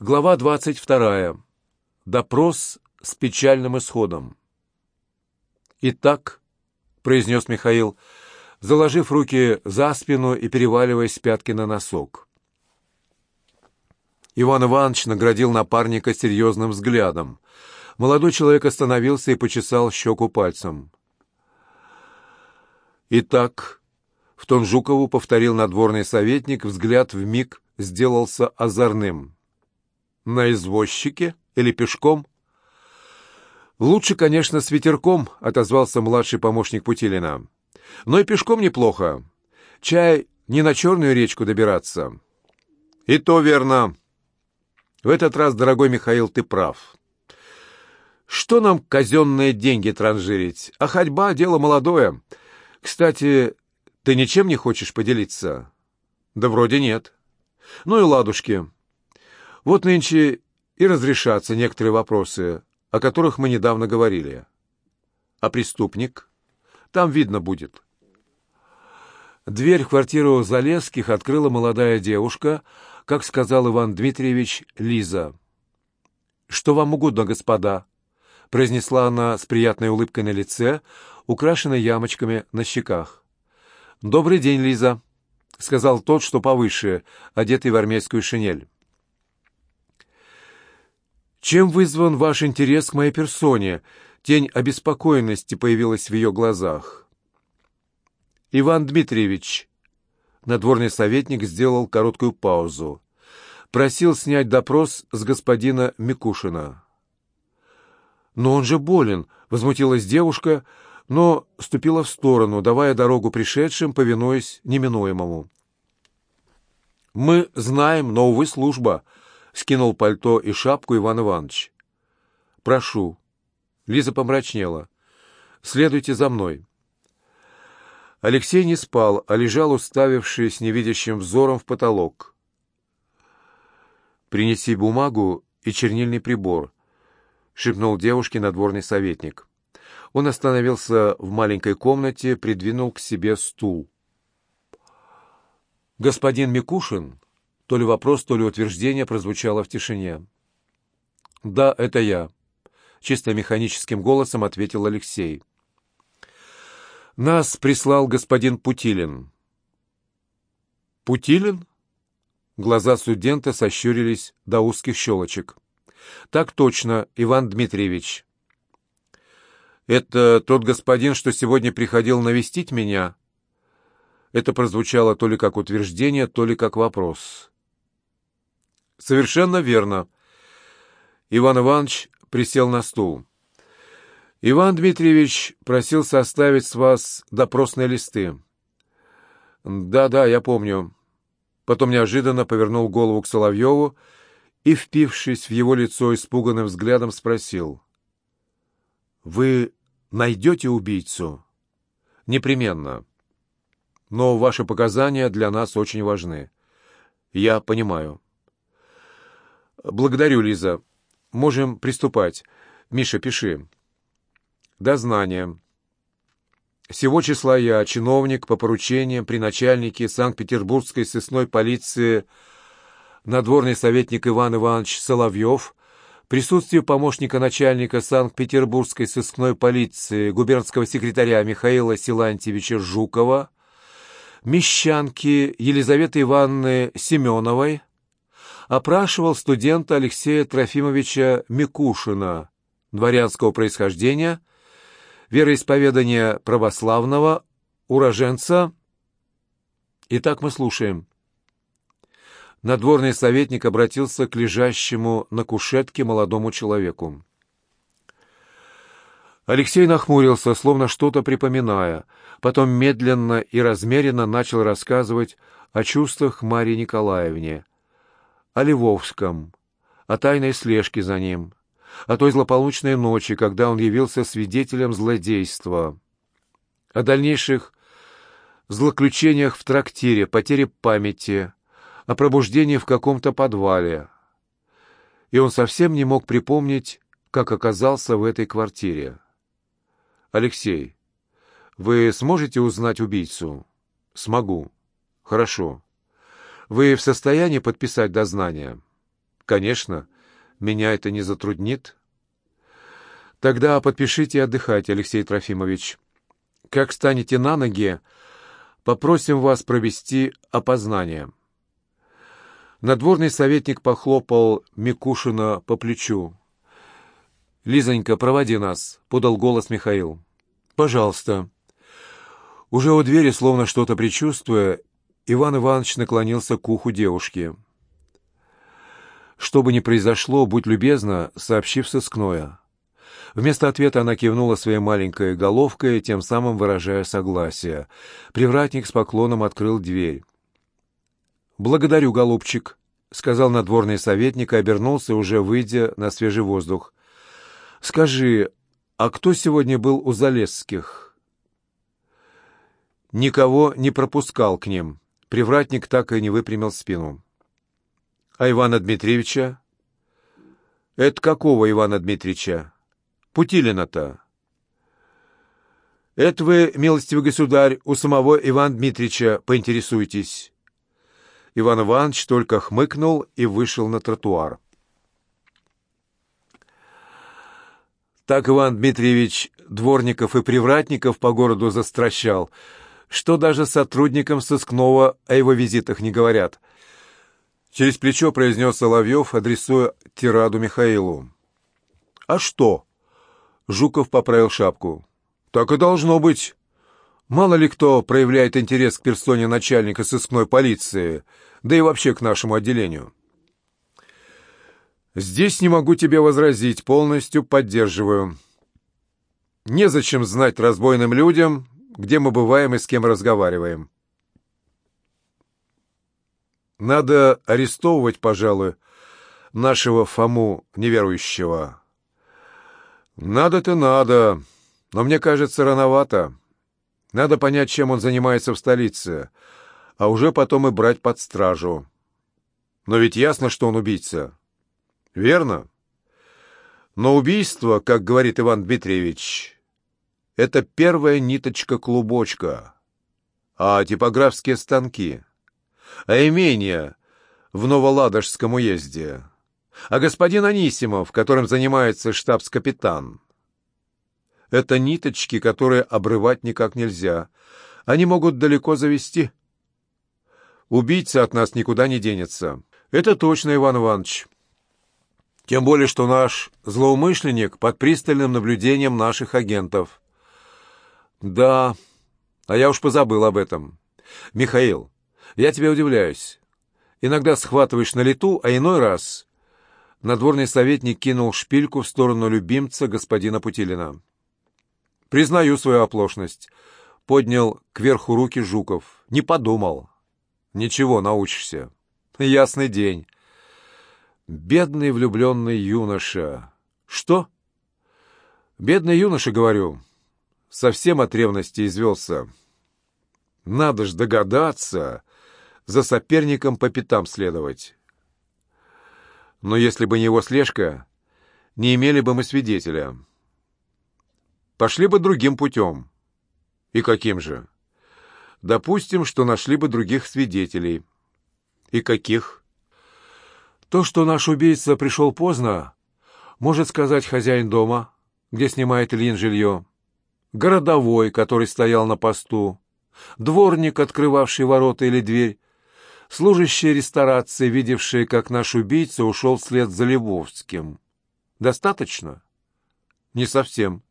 Глава 22. Допрос с печальным исходом. «Итак», — произнес Михаил, заложив руки за спину и переваливаясь с пятки на носок. Иван Иванович наградил напарника серьезным взглядом. Молодой человек остановился и почесал щеку пальцем. «Итак», — в тон Жукову повторил надворный советник, взгляд вмиг сделался озорным. На извозчике или пешком? Лучше, конечно, с ветерком, отозвался младший помощник Путилина. Но и пешком неплохо. Чай не на черную речку добираться. И то верно. В этот раз, дорогой Михаил, ты прав. Что нам казенные деньги транжирить? А ходьба — дело молодое. Кстати, ты ничем не хочешь поделиться? Да вроде нет. Ну и ладушки. Вот нынче и разрешатся некоторые вопросы, о которых мы недавно говорили. А преступник? Там видно будет. Дверь в квартиру Залесских открыла молодая девушка, как сказал Иван Дмитриевич, Лиза. «Что вам угодно, господа?» — произнесла она с приятной улыбкой на лице, украшенной ямочками на щеках. «Добрый день, Лиза», — сказал тот, что повыше, одетый в армейскую шинель. Чем вызван ваш интерес к моей персоне? Тень обеспокоенности появилась в ее глазах. Иван Дмитриевич, надворный советник сделал короткую паузу. Просил снять допрос с господина Микушина. «Но он же болен», — возмутилась девушка, но ступила в сторону, давая дорогу пришедшим, повинуясь неминуемому. «Мы знаем, но, увы, служба», скинул пальто и шапку Иван Иванович. «Прошу». Лиза помрачнела. «Следуйте за мной». Алексей не спал, а лежал, уставившись невидящим взором в потолок. «Принеси бумагу и чернильный прибор», — шепнул девушке надворный советник. Он остановился в маленькой комнате, придвинул к себе стул. «Господин Микушин то ли вопрос, то ли утверждение прозвучало в тишине. «Да, это я», — чисто механическим голосом ответил Алексей. «Нас прислал господин Путилин». «Путилин?» Глаза студента сощурились до узких щелочек. «Так точно, Иван Дмитриевич». «Это тот господин, что сегодня приходил навестить меня?» Это прозвучало то ли как утверждение, то ли как вопрос. Совершенно верно. Иван Иванович присел на стул. Иван Дмитриевич просил составить с вас допросные листы. Да-да, я помню. Потом неожиданно повернул голову к Соловьеву и, впившись в его лицо испуганным взглядом, спросил. «Вы найдете убийцу?» «Непременно. Но ваши показания для нас очень важны. Я понимаю». «Благодарю, Лиза. Можем приступать. Миша, пиши». «Дознание. Сего числа я, чиновник по поручениям при начальнике Санкт-Петербургской сыскной полиции надворный советник Иван Иванович Соловьев, присутствие помощника начальника Санкт-Петербургской сыскной полиции губернского секретаря Михаила Силантьевича Жукова, мещанки Елизаветы Ивановны Семеновой, опрашивал студента Алексея Трофимовича Микушина, дворянского происхождения, вероисповедания православного, уроженца. Итак, мы слушаем. Надворный советник обратился к лежащему на кушетке молодому человеку. Алексей нахмурился, словно что-то припоминая, потом медленно и размеренно начал рассказывать о чувствах Марии Николаевне, о Львовском, о тайной слежке за ним, о той злополучной ночи, когда он явился свидетелем злодейства, о дальнейших злоключениях в трактире, потере памяти, о пробуждении в каком-то подвале. И он совсем не мог припомнить, как оказался в этой квартире. «Алексей, вы сможете узнать убийцу?» «Смогу». «Хорошо. Вы в состоянии подписать дознание? Конечно, меня это не затруднит. Тогда подпишите и отдыхайте, Алексей Трофимович. Как станете на ноги, попросим вас провести опознание. Надворный советник похлопал Микушина по плечу. «Лизонька, проводи нас», — подал голос Михаил. «Пожалуйста». Уже у двери, словно что-то предчувствуя, Иван Иванович наклонился к уху девушки. «Что бы ни произошло, будь любезна, сообщив сыскное». Вместо ответа она кивнула своей маленькой головкой, тем самым выражая согласие. Привратник с поклоном открыл дверь. «Благодарю, голубчик», — сказал надворный советник и обернулся, уже выйдя на свежий воздух. «Скажи, а кто сегодня был у Залесских?» Никого не пропускал к ним. Привратник так и не выпрямил спину. «А Ивана Дмитриевича?» «Это какого Ивана Дмитриевича?» «Путилина-то?» «Это вы, милостивый государь, у самого Ивана Дмитриевича поинтересуйтесь». Иван Иванович только хмыкнул и вышел на тротуар. Так Иван Дмитриевич дворников и привратников по городу застращал, что даже сотрудникам сыскного о его визитах не говорят. Через плечо произнес Соловьев, адресуя тираду Михаилу. «А что?» Жуков поправил шапку. «Так и должно быть. Мало ли кто проявляет интерес к персоне начальника сыскной полиции, да и вообще к нашему отделению». «Здесь не могу тебе возразить, полностью поддерживаю. Незачем знать разбойным людям, где мы бываем и с кем разговариваем. Надо арестовывать, пожалуй, нашего Фому неверующего. Надо-то надо, но мне кажется, рановато. Надо понять, чем он занимается в столице, а уже потом и брать под стражу. Но ведь ясно, что он убийца. Верно? Но убийство, как говорит Иван Дмитриевич, это первая ниточка клубочка, а типографские станки — а имение в Новоладожском уезде, а господин Анисимов, которым занимается штабс-капитан. Это ниточки, которые обрывать никак нельзя. Они могут далеко завести. Убийца от нас никуда не денется. Это точно, Иван Иванович. Тем более, что наш злоумышленник под пристальным наблюдением наших агентов. Да, а я уж позабыл об этом. Михаил, я тебе удивляюсь. Иногда схватываешь на лету, а иной раз...» Надворный советник кинул шпильку в сторону любимца господина Путилина. «Признаю свою оплошность», — поднял кверху руки Жуков. «Не подумал. Ничего, научишься. Ясный день. Бедный влюбленный юноша. Что? Бедный юноша, говорю. Совсем от ревности извелся. Надо ж догадаться, за соперником по пятам следовать. Но если бы не его слежка, не имели бы мы свидетеля. Пошли бы другим путем. И каким же? Допустим, что нашли бы других свидетелей. И каких? То, что наш убийца пришел поздно, может сказать хозяин дома, где снимает Ильин жилье, городовой, который стоял на посту, дворник, открывавший ворота или дверь, служащие ресторации, видевшие, как наш убийца ушел вслед за Львовским. Достаточно? Не совсем.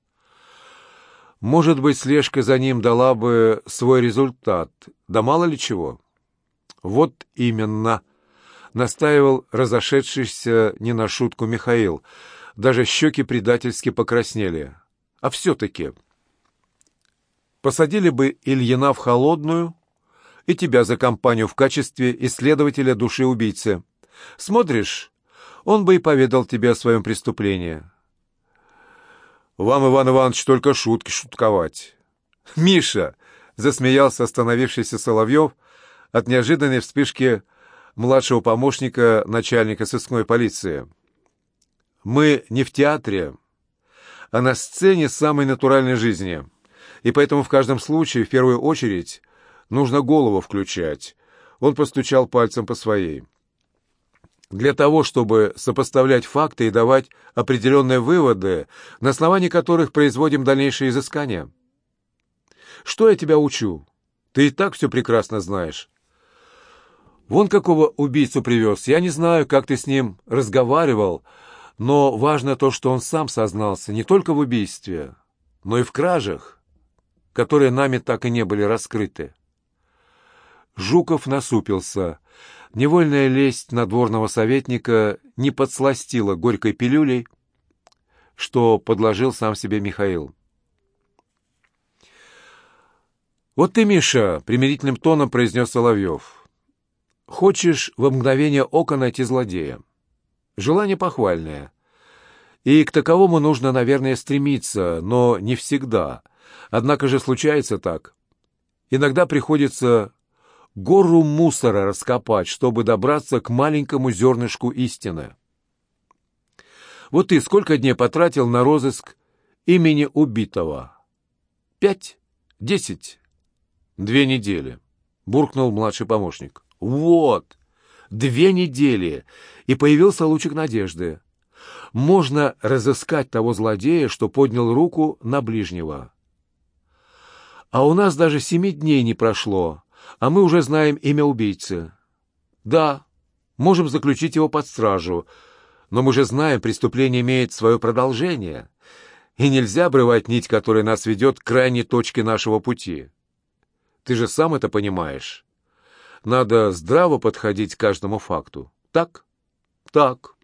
Может быть, слежка за ним дала бы свой результат, да мало ли чего. Вот именно, настаивал разошедшийся не на шутку Михаил. Даже щеки предательски покраснели. А все-таки... Посадили бы Ильина в холодную, и тебя за компанию в качестве исследователя души убийцы. Смотришь, он бы и поведал тебе о своем преступлении. Вам, Иван Иванович, только шутки шутковать. Миша! — засмеялся остановившийся Соловьев от неожиданной вспышки младшего помощника начальника сыскной полиции. «Мы не в театре, а на сцене самой натуральной жизни, и поэтому в каждом случае, в первую очередь, Нужно голову включать. Он постучал пальцем по своей. для того, чтобы сопоставлять факты и давать определенные выводы, на основании которых производим дальнейшие изыскания. Что я тебя учу? Ты и так все прекрасно знаешь. Вон какого убийцу привез. Я не знаю, как ты с ним разговаривал, но важно то, что он сам сознался не только в убийстве, но и в кражах, которые нами так и не были раскрыты. Жуков насупился. Невольная лесть надворного советника не подсластила горькой пилюлей, что подложил сам себе Михаил. «Вот ты, Миша», — примирительным тоном произнес Соловьев, — «хочешь в мгновение ока найти злодея. Желание похвальное. И к таковому нужно, наверное, стремиться, но не всегда. Однако же случается так. Иногда приходится гору мусора раскопать, чтобы добраться к маленькому зернышку истины. Вот ты сколько дней потратил на розыск имени убитого? Пять? Десять? Две недели, буркнул младший помощник. Вот, две недели, и появился лучик надежды. Можно разыскать того злодея, что поднял руку на ближнего. А у нас даже семи дней не прошло, а мы уже знаем имя убийцы. Да, можем заключить его под стражу, но мы же знаем, преступление имеет свое продолжение, и нельзя обрывать нить, которая нас ведет к крайней точке нашего пути. Ты же сам это понимаешь. Надо здраво подходить к каждому факту. Так? Так.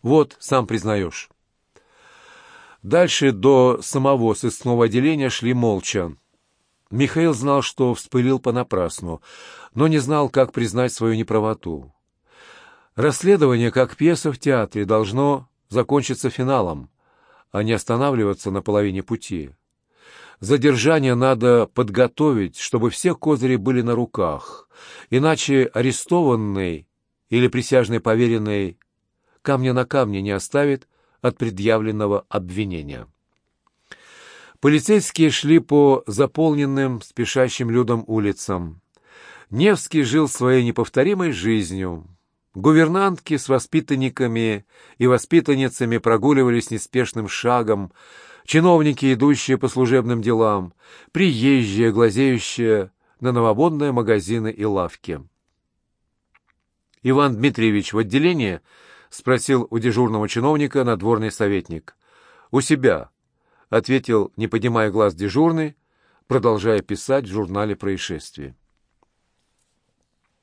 Вот, сам признаешь. Дальше до самого сыскного отделения шли молча. Михаил знал, что вспылил понапрасну, но не знал, как признать свою неправоту. Расследование, как пьеса в театре, должно закончиться финалом, а не останавливаться на половине пути. Задержание надо подготовить, чтобы все козыри были на руках, иначе арестованный или присяжный поверенный камня на камне не оставит от предъявленного обвинения. Полицейские шли по заполненным, спешащим людом улицам. Невский жил своей неповторимой жизнью. Гувернантки с воспитанниками и воспитанницами прогуливались неспешным шагом, чиновники, идущие по служебным делам, приезжие, глазеющие на новободные магазины и лавки. «Иван Дмитриевич в отделении?» — спросил у дежурного чиновника надворный советник. «У себя», — ответил, не поднимая глаз дежурный, продолжая писать в журнале происшествий.